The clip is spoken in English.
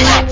Drop.